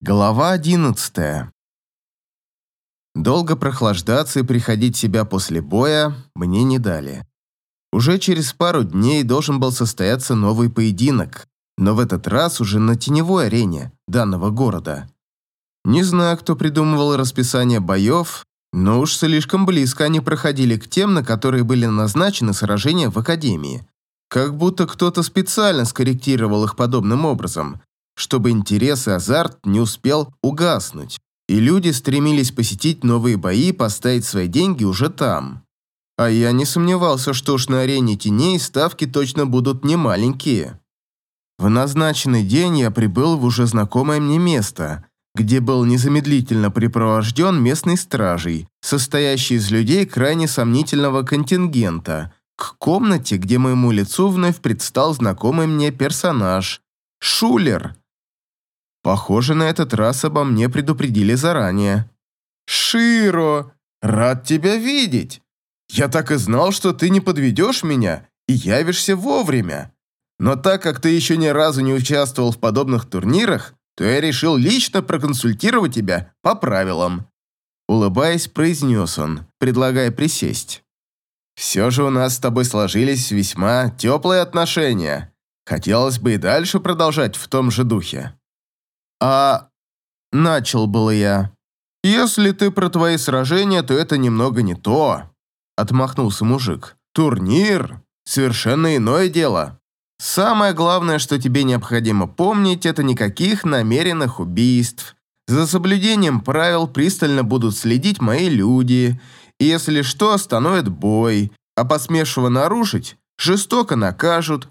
Глава одиннадцатая. Долго прохлаждаться и приходить в себя после боя мне не дали. Уже через пару дней должен был состояться новый поединок, но в этот раз уже на теневой арене данного города. Не знаю, кто придумывал расписание боев, но уж слишком близко они проходили к тем, на которые были назначены сражения в Академии. Как будто кто-то специально скорректировал их подобным образом, чтобы интерес и азарт не успел угаснуть, и люди стремились посетить новые бои и поставить свои деньги уже там. А я не сомневался, что уж на арене теней ставки точно будут немаленькие. В назначенный день я прибыл в уже знакомое мне место, где был незамедлительно припровожден местной стражей, состоящей из людей крайне сомнительного контингента, к комнате, где моему лицу вновь предстал знакомый мне персонаж – Шулер, Похоже, на этот раз обо мне предупредили заранее. «Широ, рад тебя видеть. Я так и знал, что ты не подведешь меня и явишься вовремя. Но так как ты еще ни разу не участвовал в подобных турнирах, то я решил лично проконсультировать тебя по правилам». Улыбаясь, произнес он, предлагая присесть. «Все же у нас с тобой сложились весьма теплые отношения. Хотелось бы и дальше продолжать в том же духе». «А...» – начал было я. «Если ты про твои сражения, то это немного не то», – отмахнулся мужик. «Турнир – совершенно иное дело. Самое главное, что тебе необходимо помнить, это никаких намеренных убийств. За соблюдением правил пристально будут следить мои люди, и если что, остановят бой, а посмешего нарушить, жестоко накажут,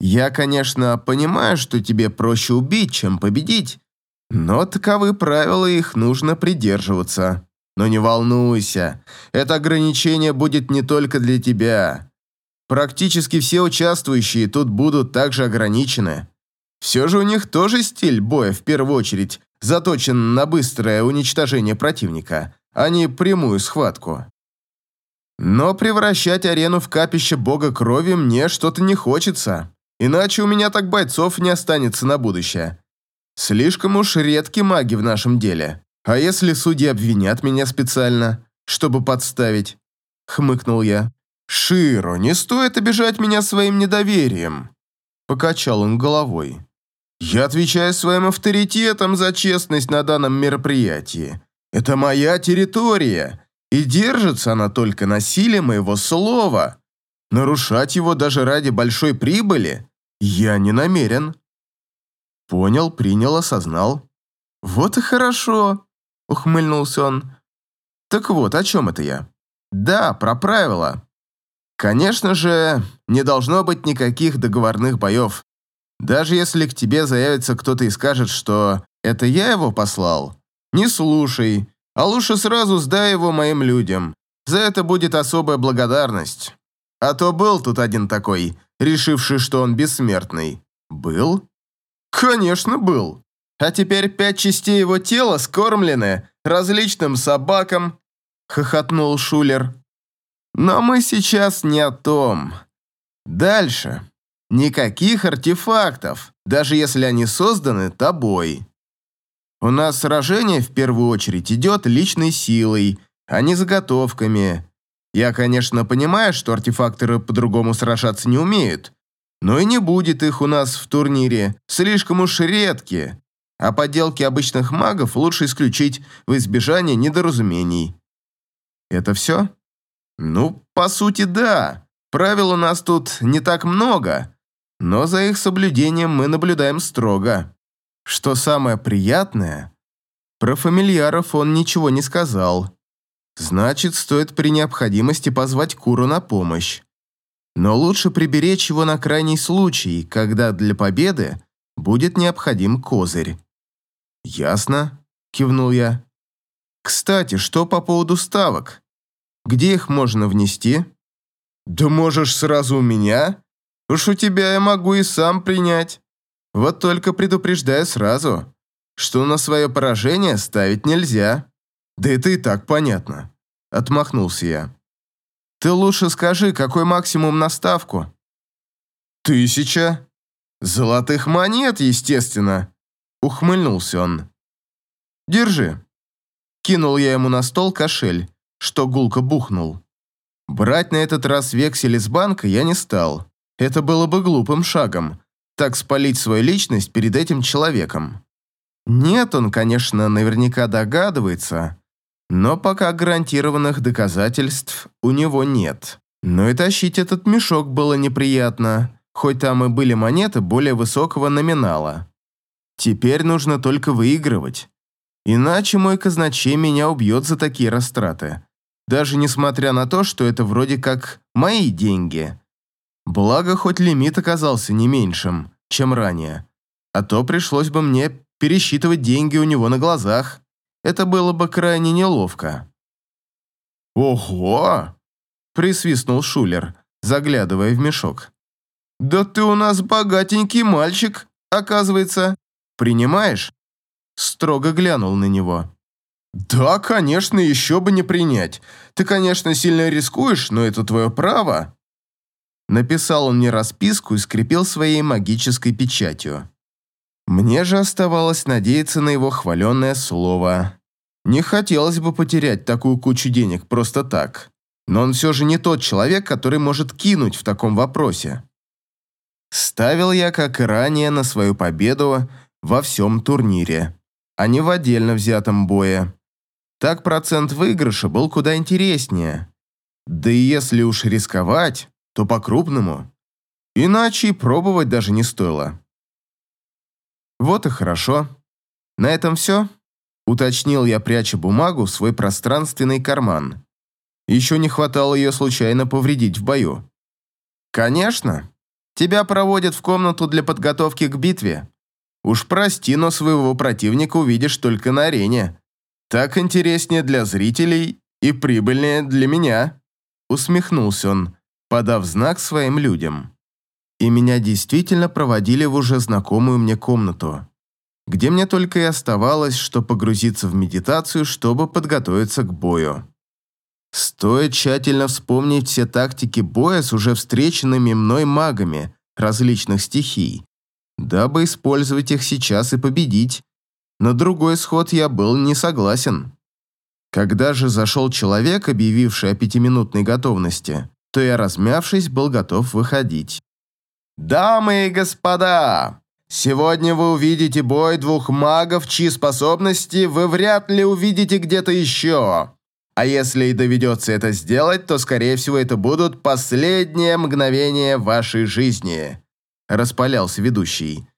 я, конечно, понимаю, что тебе проще убить, чем победить, но таковы правила, их нужно придерживаться. Но не волнуйся, это ограничение будет не только для тебя. Практически все участвующие тут будут также ограничены. Все же у них тоже стиль боя в первую очередь заточен на быстрое уничтожение противника, а не прямую схватку. Но превращать арену в капище бога крови мне что-то не хочется. Иначе у меня так бойцов не останется на будущее. Слишком уж редки маги в нашем деле. А если судьи обвинят меня специально, чтобы подставить?» Хмыкнул я. «Широ, не стоит обижать меня своим недоверием!» Покачал он головой. «Я отвечаю своим авторитетом за честность на данном мероприятии. Это моя территория, и держится она только на силе моего слова. Нарушать его даже ради большой прибыли «Я не намерен». Понял, принял, осознал. «Вот и хорошо», — ухмыльнулся он. «Так вот, о чем это я?» «Да, про правила. Конечно же, не должно быть никаких договорных боев. Даже если к тебе заявится кто-то и скажет, что это я его послал, не слушай, а лучше сразу сдай его моим людям. За это будет особая благодарность. А то был тут один такой, решивший, что он бессмертный. Был? Конечно, был. А теперь пять частей его тела скормлены различным собакам, хохотнул Шулер. Но мы сейчас не о том. Дальше. Никаких артефактов, даже если они созданы тобой. У нас сражение в первую очередь идет личной силой, а не заготовками. Я, конечно, понимаю, что артефакторы по-другому сражаться не умеют, но и не будет их у нас в турнире, слишком уж редкие, а подделки обычных магов лучше исключить в избежание недоразумений. Это все? Ну, по сути, да. Правил у нас тут не так много, но за их соблюдением мы наблюдаем строго. Что самое приятное, про фамильяров он ничего не сказал. Значит, стоит при необходимости позвать Куру на помощь. Но лучше приберечь его на крайний случай, когда для победы будет необходим козырь. «Ясно», – кивнул я. «Кстати, что по поводу ставок? Где их можно внести?» «Да можешь сразу у меня. Уж у тебя я могу и сам принять. Вот только предупреждаю сразу, что на свое поражение ставить нельзя». «Да это и так понятно», — отмахнулся я. «Ты лучше скажи, какой максимум на ставку?» «Тысяча. Золотых монет, естественно», — ухмыльнулся он. Держи». Кинул я ему на стол кошель, что гулко бухнул. Брать на этот раз вексель из банка я не стал. Это было бы глупым шагом, так спалить свою личность перед этим человеком. Нет, он, конечно, наверняка догадывается, но пока гарантированных доказательств у него нет. Но и тащить этот мешок было неприятно, хоть там и были монеты более высокого номинала. Теперь нужно только выигрывать. Иначе мой казначей меня убьет за такие растраты. Даже несмотря на то, что это вроде как мои деньги. Благо, хоть лимит оказался не меньшим, чем ранее. А то пришлось бы мне пересчитывать деньги у него на глазах. Это было бы крайне неловко. «Ого!» – присвистнул Шулер, заглядывая в мешок. «Да ты у нас богатенький мальчик, оказывается. Принимаешь?» Строго глянул на него. «Да, конечно, еще бы не принять. Ты, конечно, сильно рискуешь, но это твое право». Написал он мне расписку и скрепил своей магической печатью. Мне же оставалось надеяться на его хваленное слово. Не хотелось бы потерять такую кучу денег просто так. Но он все же не тот человек, который может кинуть в таком вопросе. Ставил я, как и ранее, на свою победу во всем турнире, а не в отдельно взятом бое. Так процент выигрыша был куда интереснее. Да и если уж рисковать, то по-крупному. Иначе и пробовать даже не стоило. Вот и хорошо. На этом все. Уточнил я, пряча бумагу в свой пространственный карман. Еще не хватало ее случайно повредить в бою. Конечно. Тебя проводят в комнату для подготовки к битве. Уж прости, но своего противника увидишь только на арене. Так интереснее для зрителей и прибыльнее для меня. Усмехнулся он, подав знак своим людям и меня действительно проводили в уже знакомую мне комнату, где мне только и оставалось, что погрузиться в медитацию, чтобы подготовиться к бою. Стоит тщательно вспомнить все тактики боя с уже встреченными мной магами различных стихий, дабы использовать их сейчас и победить. На другой сход я был не согласен. Когда же зашел человек, объявивший о пятиминутной готовности, то я, размявшись, был готов выходить. «Дамы и господа, сегодня вы увидите бой двух магов, чьи способности вы вряд ли увидите где-то еще. А если и доведется это сделать, то, скорее всего, это будут последние мгновения вашей жизни», – распалялся ведущий.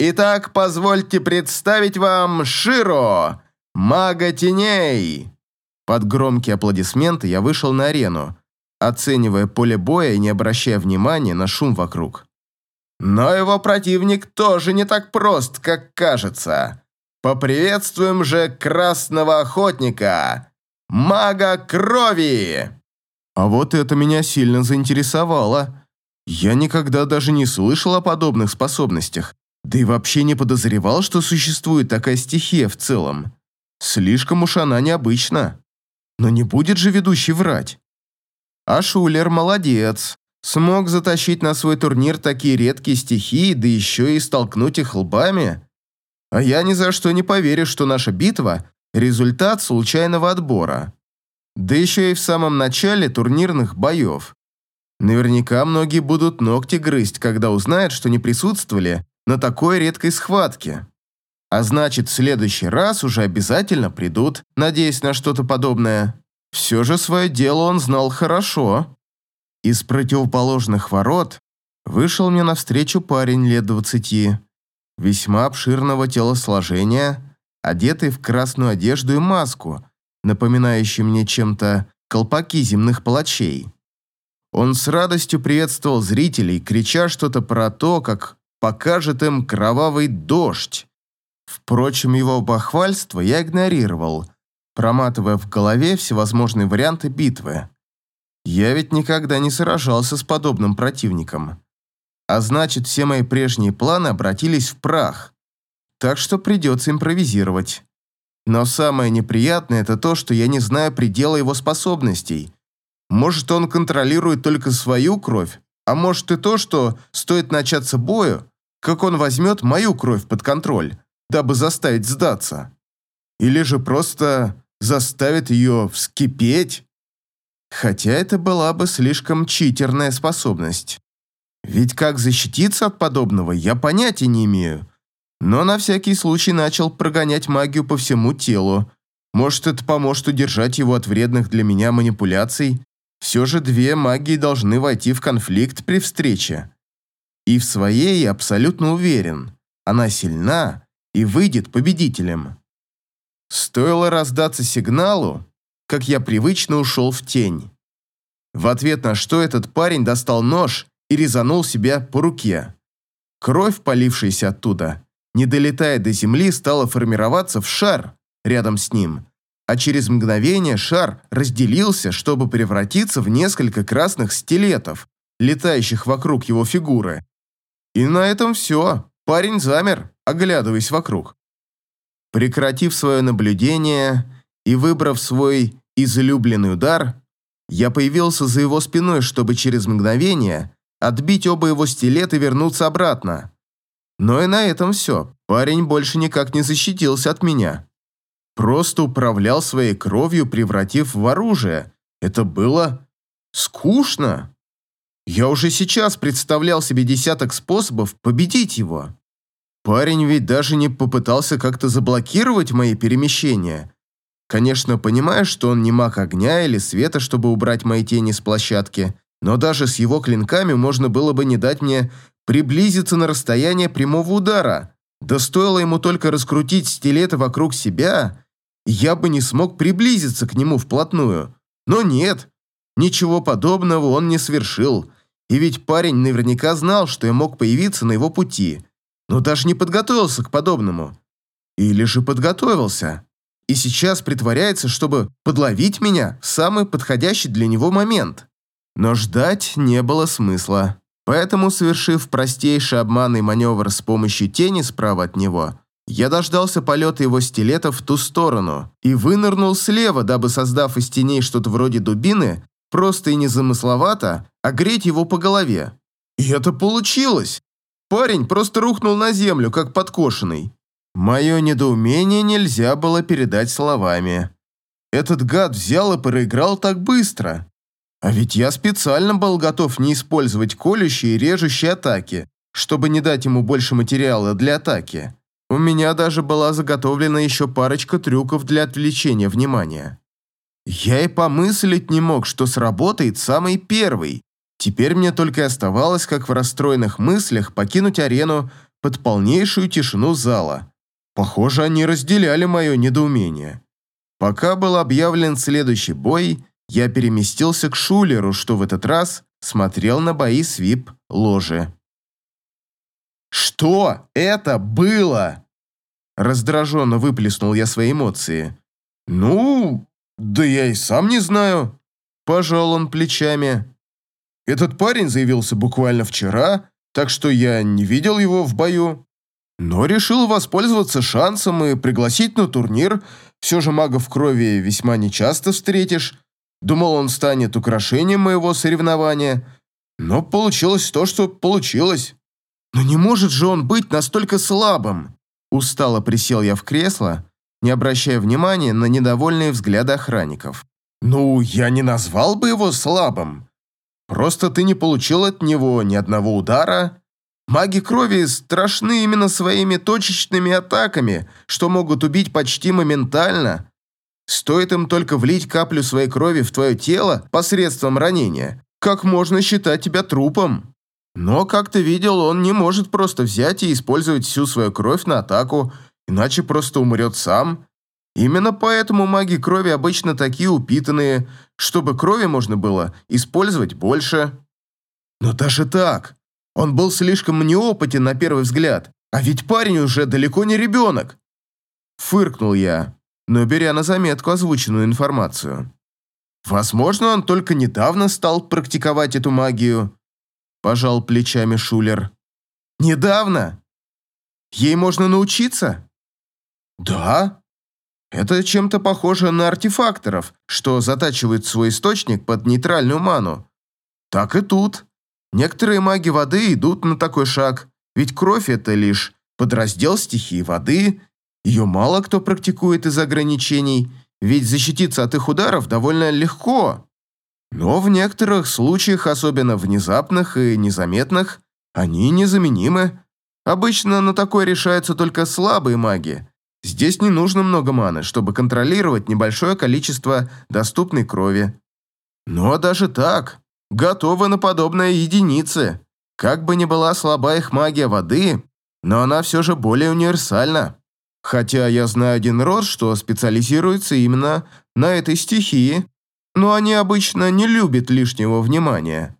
«Итак, позвольте представить вам Широ, мага теней». Под громкие аплодисменты я вышел на арену, оценивая поле боя и не обращая внимания на шум вокруг. Но его противник тоже не так прост, как кажется. Поприветствуем же Красного Охотника, мага крови! А вот это меня сильно заинтересовало. Я никогда даже не слышал о подобных способностях, да и вообще не подозревал, что существует такая стихия в целом. Слишком уж она необычна. Но не будет же ведущий врать. А Шулер молодец. Смог затащить на свой турнир такие редкие стихии, да еще и столкнуть их лбами? А я ни за что не поверю, что наша битва – результат случайного отбора. Да еще и в самом начале турнирных боев. Наверняка многие будут ногти грызть, когда узнают, что не присутствовали на такой редкой схватке. А значит, в следующий раз уже обязательно придут, надеясь на что-то подобное. Все же свое дело он знал хорошо. Из противоположных ворот вышел мне навстречу парень лет двадцати, весьма обширного телосложения, одетый в красную одежду и маску, напоминающую мне чем-то колпаки земных палачей. Он с радостью приветствовал зрителей, крича что-то про то, как покажет им кровавый дождь. Впрочем, его бахвальство я игнорировал, проматывая в голове всевозможные варианты битвы. Я ведь никогда не сражался с подобным противником. А значит, все мои прежние планы обратились в прах. Так что придется импровизировать. Но самое неприятное – это то, что я не знаю предела его способностей. Может, он контролирует только свою кровь, а может и то, что стоит начаться бою, как он возьмет мою кровь под контроль, дабы заставить сдаться. Или же просто заставит ее вскипеть? Хотя это была бы слишком читерная способность. Ведь как защититься от подобного, я понятия не имею. Но на всякий случай начал прогонять магию по всему телу. Может, это поможет удержать его от вредных для меня манипуляций. Все же две магии должны войти в конфликт при встрече. И в своей я абсолютно уверен. Она сильна и выйдет победителем. Стоило раздаться сигналу, как я привычно ушел в тень. В ответ на что этот парень достал нож и резанул себя по руке. Кровь, полившаяся оттуда, не долетая до земли, стала формироваться в шар рядом с ним, а через мгновение шар разделился, чтобы превратиться в несколько красных стилетов, летающих вокруг его фигуры. И на этом все. Парень замер, оглядываясь вокруг. Прекратив свое наблюдение и выбрав свой излюбленный удар, я появился за его спиной, чтобы через мгновение отбить оба его стилета и вернуться обратно. Но и на этом все. Парень больше никак не защитился от меня. Просто управлял своей кровью, превратив в оружие. Это было скучно. Я уже сейчас представлял себе десяток способов победить его. Парень ведь даже не попытался как-то заблокировать мои перемещения. Конечно, понимая, что он не маг огня или света, чтобы убрать мои тени с площадки, но даже с его клинками можно было бы не дать мне приблизиться на расстояние прямого удара. Да стоило ему только раскрутить стилеты вокруг себя, я бы не смог приблизиться к нему вплотную. Но нет, ничего подобного он не совершил. И ведь парень наверняка знал, что я мог появиться на его пути – но даже не подготовился к подобному. Или же подготовился. И сейчас притворяется, чтобы подловить меня в самый подходящий для него момент. Но ждать не было смысла. Поэтому, совершив простейший обманный маневр с помощью тени справа от него, я дождался полета его стилета в ту сторону и вынырнул слева, дабы, создав из теней что-то вроде дубины, просто и незамысловато, огреть его по голове. И это получилось! Парень просто рухнул на землю, как подкошенный. Мое недоумение нельзя было передать словами. Этот гад взял и проиграл так быстро. А ведь я специально был готов не использовать колющие и режущие атаки, чтобы не дать ему больше материала для атаки. У меня даже была заготовлена еще парочка трюков для отвлечения внимания. Я и помыслить не мог, что сработает самый первый. Теперь мне только и оставалось, как в расстроенных мыслях, покинуть арену под полнейшую тишину зала. Похоже, они разделяли мое недоумение. Пока был объявлен следующий бой, я переместился к Шулеру, что в этот раз смотрел на бои с вип-ложи. «Что это было?» Раздраженно выплеснул я свои эмоции. «Ну, да я и сам не знаю», – пожал он плечами. Этот парень заявился буквально вчера, так что я не видел его в бою. Но решил воспользоваться шансом и пригласить на турнир. Все же магов крови весьма нечасто встретишь. Думал, он станет украшением моего соревнования. Но получилось то, что получилось. Но не может же он быть настолько слабым. Устало присел я в кресло, не обращая внимания на недовольные взгляды охранников. Ну, я не назвал бы его слабым. Просто ты не получил от него ни одного удара. Маги крови страшны именно своими точечными атаками, что могут убить почти моментально. Стоит им только влить каплю своей крови в твое тело посредством ранения, как можно считать тебя трупом. Но, как ты видел, он не может просто взять и использовать всю свою кровь на атаку, иначе просто умрет сам. Именно поэтому маги крови обычно такие упитанные, чтобы крови можно было использовать больше. Но даже так, он был слишком неопытен на первый взгляд, а ведь парень уже далеко не ребенок. Фыркнул я, но беря на заметку озвученную информацию. Возможно, он только недавно стал практиковать эту магию. Пожал плечами Шулер. Недавно? Ей можно научиться? Да, это чем-то похоже на артефакторов, что затачивают свой источник под нейтральную ману. Так и тут. Некоторые маги воды идут на такой шаг, ведь кровь – это лишь подраздел стихии воды, Ее мало кто практикует из ограничений, ведь защититься от их ударов довольно легко. Но в некоторых случаях, особенно внезапных и незаметных, они незаменимы. Обычно на такое решаются только слабые маги. Здесь не нужно много маны, чтобы контролировать небольшое количество доступной крови. Но даже так, готовы на подобное единицы. Как бы ни была слаба их магия воды, но она все же более универсальна. Хотя я знаю один род, что специализируется именно на этой стихии, но они обычно не любят лишнего внимания.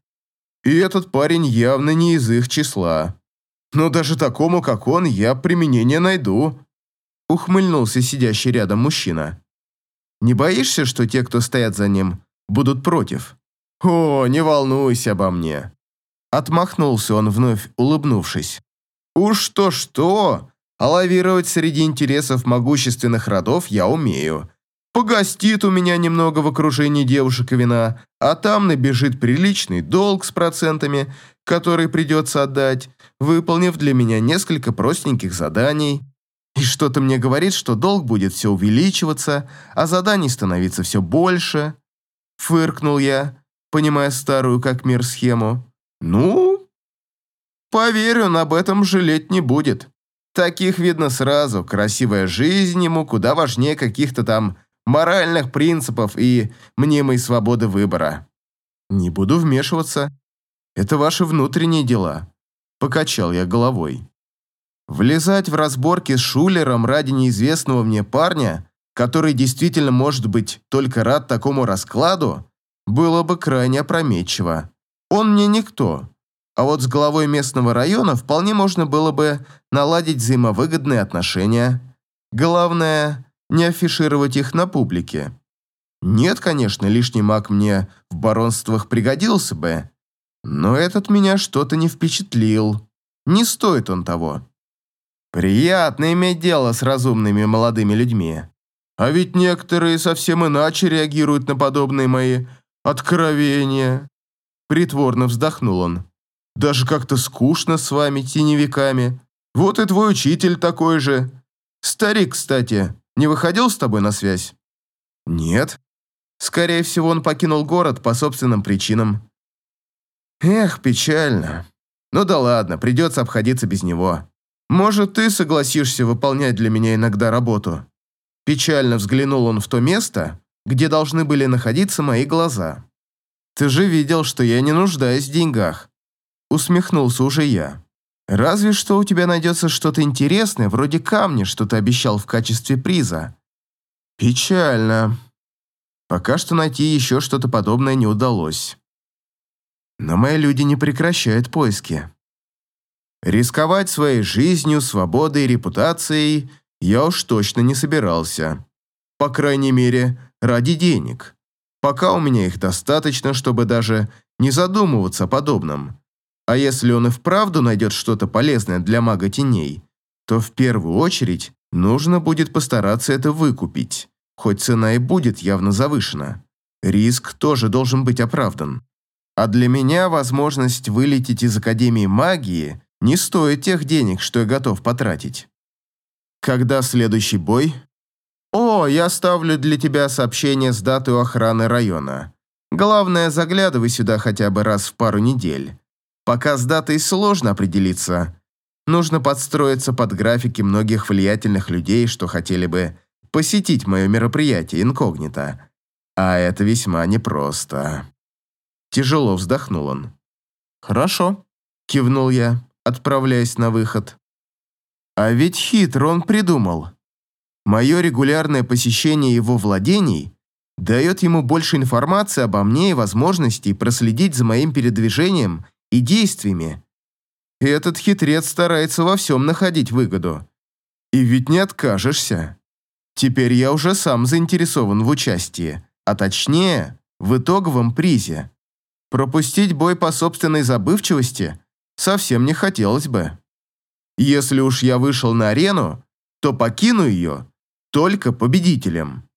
И этот парень явно не из их числа. Но даже такому, как он, я применение найду. Ухмыльнулся сидящий рядом мужчина. Не боишься, что те, кто стоят за ним, будут против? О, не волнуйся обо мне. Отмахнулся он, вновь улыбнувшись. Уж то-что, а лавировать среди интересов могущественных родов я умею. Погостит у меня немного в окружении девушек и вина, а там набежит приличный долг с процентами, который придется отдать, выполнив для меня несколько простеньких заданий. И что-то мне говорит, что долг будет все увеличиваться, а заданий становиться все больше. Фыркнул я, понимая старую как мир схему. Ну, поверю, он об этом жалеть не будет. Таких видно сразу, красивая жизнь ему куда важнее каких-то там моральных принципов и мнимой свободы выбора. Не буду вмешиваться. Это ваши внутренние дела. Покачал я головой. Влезать в разборки с Шулером ради неизвестного мне парня, который действительно может быть только рад такому раскладу, было бы крайне опрометчиво. Он мне никто. А вот с главой местного района вполне можно было бы наладить взаимовыгодные отношения. Главное, не афишировать их на публике. Нет, конечно, лишний маг мне в баронствах пригодился бы, но этот меня что-то не впечатлил. Не стоит он того. Приятно иметь дело с разумными молодыми людьми. А ведь некоторые совсем иначе реагируют на подобные мои откровения. Притворно вздохнул он. Даже как-то скучно с вами, теневиками. Вот и твой учитель такой же. Старик, кстати, не выходил с тобой на связь? Нет. Скорее всего, он покинул город по собственным причинам. Эх, печально. Ну да ладно, придется обходиться без него. Может, ты согласишься выполнять для меня иногда работу? Печально взглянул он в то место, где должны были находиться мои глаза. Ты же видел, что я не нуждаюсь в деньгах. Усмехнулся уже я. Разве что у тебя найдется что-то интересное, вроде камня, что ты обещал в качестве приза. Печально. Пока что найти еще что-то подобное не удалось. Но мои люди не прекращают поиски. Рисковать своей жизнью, свободой и репутацией я уж точно не собирался. По крайней мере, ради денег. Пока у меня их достаточно, чтобы даже не задумываться о подобном. А если он и вправду найдет что-то полезное для мага теней, то в первую очередь нужно будет постараться это выкупить, хоть цена и будет явно завышена. Риск тоже должен быть оправдан. А для меня возможность вылететь из Академии магии не стоит тех денег, что я готов потратить. Когда следующий бой? О, я ставлю для тебя сообщение с датой охраны района. Главное, заглядывай сюда хотя бы раз в пару недель. Пока с датой сложно определиться. Нужно подстроиться под графики многих влиятельных людей, что хотели бы посетить мое мероприятие инкогнито. А это весьма непросто. Тяжело вздохнул он. «Хорошо», – кивнул я, отправляясь на выход. А ведь хитро он придумал. Мое регулярное посещение его владений дает ему больше информации обо мне и возможностей проследить за моим передвижением и действиями. Этот хитрец старается во всем находить выгоду. И ведь не откажешься. Теперь я уже сам заинтересован в участии, а точнее, в итоговом призе. Пропустить бой по собственной забывчивости совсем не хотелось бы. Если уж я вышел на арену, то покину ее только победителем.